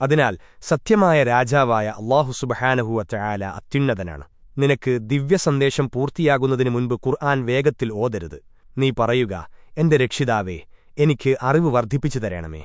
അതിനാൽ സത്യമായ രാജാവായ അള്ളാഹു സുബഹാനഹുവറ്റ ആല അത്യുന്നതനാണ്. നിനക്ക് ദിവ്യസന്ദേശം പൂർത്തിയാകുന്നതിനു മുൻപ് ഖുർആൻ വേഗത്തിൽ ഓതരുത്. നീ പറയുക എന്റെ രക്ഷിതാവേ എനിക്ക് അറിവ് വർദ്ധിപ്പിച്ചു തരണമേ.